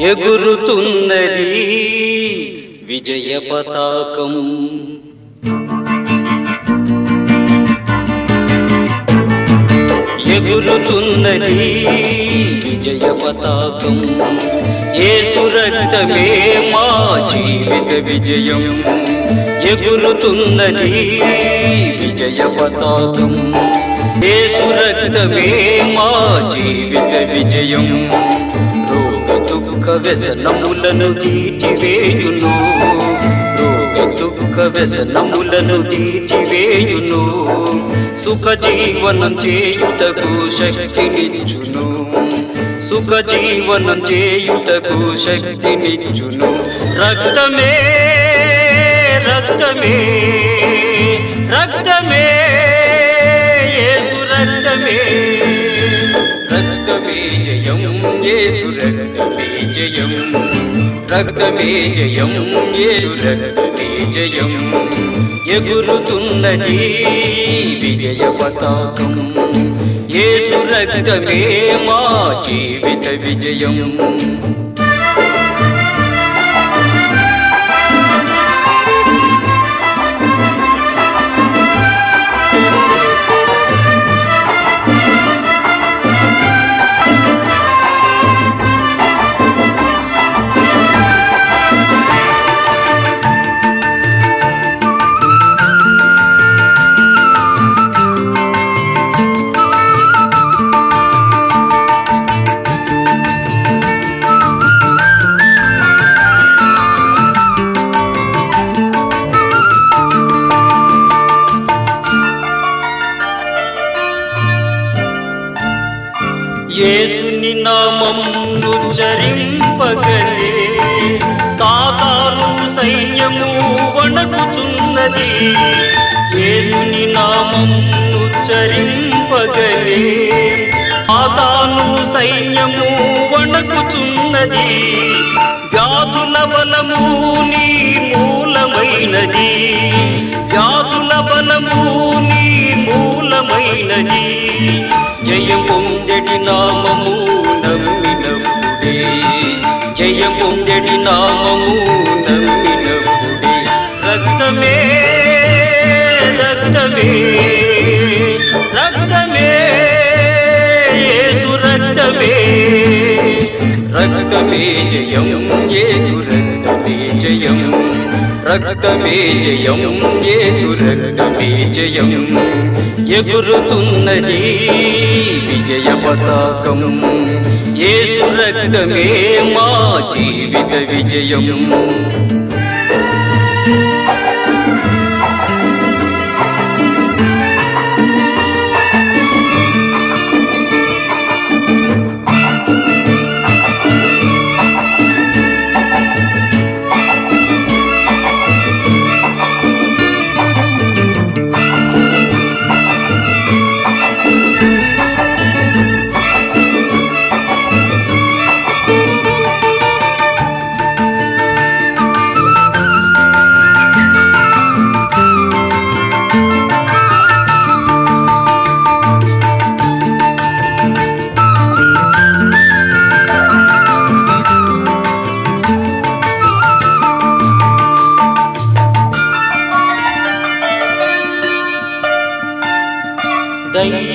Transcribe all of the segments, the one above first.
ఎగురుతున్నది విజయ పతాకం. ఎగురుతున్నది విజయ పతాకం. ఏ రక్తమే మా జీవిత విజయం. ఎగురుతున్నది విజయ పతాకం. ఏ రక్తమే మా జీవిత విజయం. దుఃఖ వ్యసనములను తీర్చివేయును. రోగ దుఃఖ వ్యసనములను తీర్చివేయును. సుఖ జీవనం చేయుటకు శక్తినిచ్చును. సుఖ జీవనం చేయుటకు శక్తినిచ్చును. రక్తమే రక్తమే రక్తమే యేసు రక్తమే. యేసు రక్తమే జయం రక్తమే జయం యేసు రక్తమే జయం ఎగురుతున్నది విజయ పతాకం యేసు రక్తమే మా జీవిత విజయం. చరింపగలే సాతాను సైన్యము వణకుచున్నది. యేసుని నామమును చరింపగలే సాతాను సైన్యము వణకుచున్నది. వ్యాధుల బలము నీ మూలమైనది. వ్యాధుల బలము నీ మూలమైనది. నామము నమ్మినప్పుడే రక్తమే రక్తమే రక్తమే యేసు రక్తమే రక్తమే జయం యేసు రక్తమే రక్తమే జయం యేసు రక్తమే జయం. ఎగురుతున్నది విజయ పతాకం. యేసు రక్తమే మా జీవిత విజయం.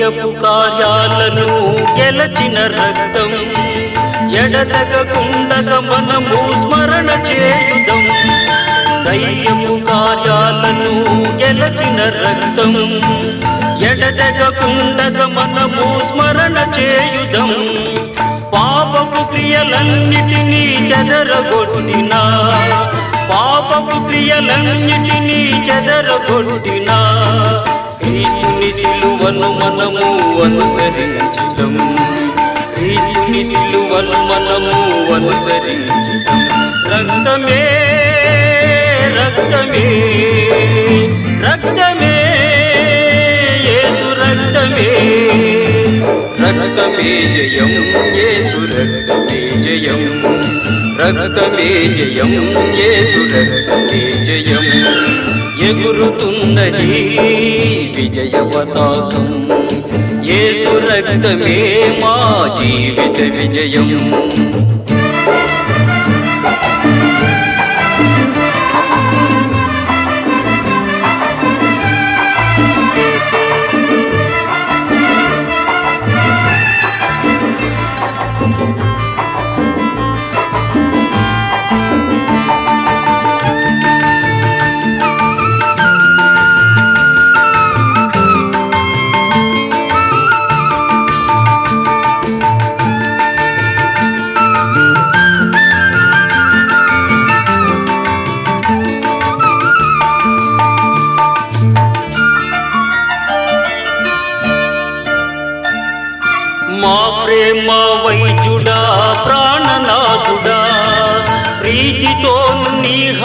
దయ్యపు కార్యాలను గెలచిన రక్తం ఎడతగకుండగ మనము స్మరణ చేయుదం. దయ్యపు కార్యాలను గెలచిన రక్తం ఎడతగకుండగ మనము స్మరణ చేయుదం. పాపపు క్రియలన్నిటినీ చెదరగొట్టిన పాపపు క్రియలన్నిటినీ చెదరగొట్టిన క్రీస్తుని సిలువను మనము అనుసరించడం క్రీస్తుని సిలువను మనము అనుసరించడం రక్తమే రక్తమే రక్తమే యేసు రక్తమే. రక్తమే జయం యేసు రక్తమే జయం. రక్తమే జయం యేసు రక్తమే జయం. ఎగురుతున్నది విజయ పతాకం యేసు రక్తమే మా జీవిత విజయం.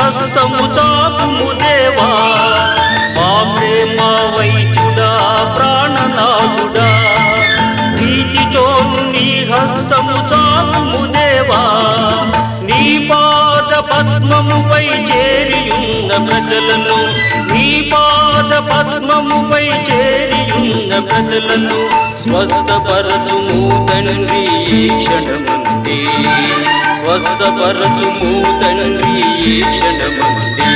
హస్తము చాపుము దేవా. మా ప్రేమ వైద్యుడా ప్రాణనాథుడా. నీతితో నీ హస్తము చాపుము దేవా. నీ పాద పద్మముపై చేరియున్న ప్రజలను నీ పాద పద్మముపై చేరియున్న ప్రజలను స్వస్థపరచుము తండ్రి క్షణమంతే స్వస్థపరచుము తండ్రి ఈ క్షణమంది.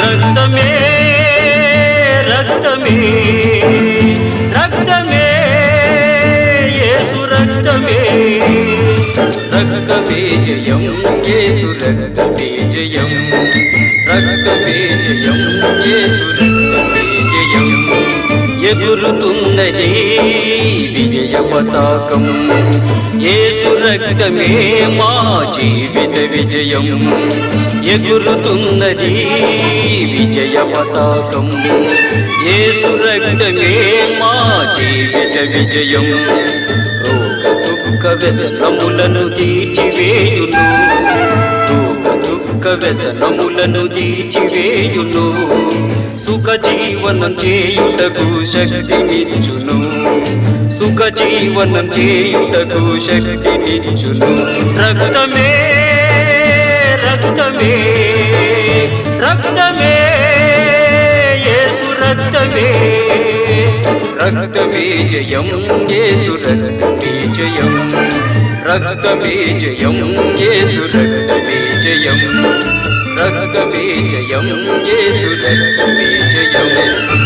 రక్తమే రక్తమే రక్తమే యేసు రక్తమే. రక్తమే జయం యేసు రక్తమే జయం. ఎగురుతున్నదే విజయ పతాకం యేసు రక్తమే మా జీవిత విజయం. ఎగురుతున్నది విజయ పతాకం యేసు రక్తమే మా జీవిత విజయం. రోగ దుఃఖ వ్యసనములను తీర్చివేయును. దుఃఖ వ్యసనములను తీర్చివేయును. సుఖ జీవనం చేయుటకు శక్తినిచ్చును. సుఖ జీవనం చేయుటకు శక్తినిచ్చును. రక్తమే రక్తమే రక్తమే యేసు రక్తమే రక్తమే జయం యేసు రక్తమే జయం. రక్తమే జయం యేసు రక్తమే జయం రక్తమే జయం యేసు రక్తమే జయం